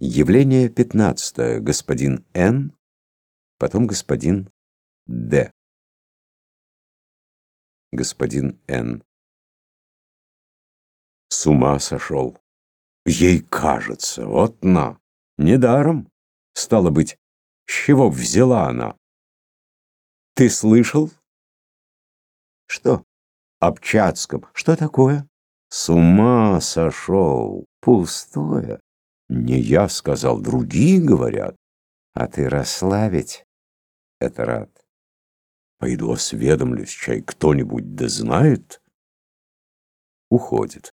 Явление пятнадцатое. Господин Н. Потом господин Д. Господин Н. С ума сошел. Ей кажется, вот на. Недаром. Стало быть, с чего взяла она? Ты слышал? Что? Об Чацком. Что такое? С ума сошел. Пустое. Не я сказал, другие говорят. А ты расслабить это рад. Пойду осведомлюсь, чай кто-нибудь да знает. Уходит.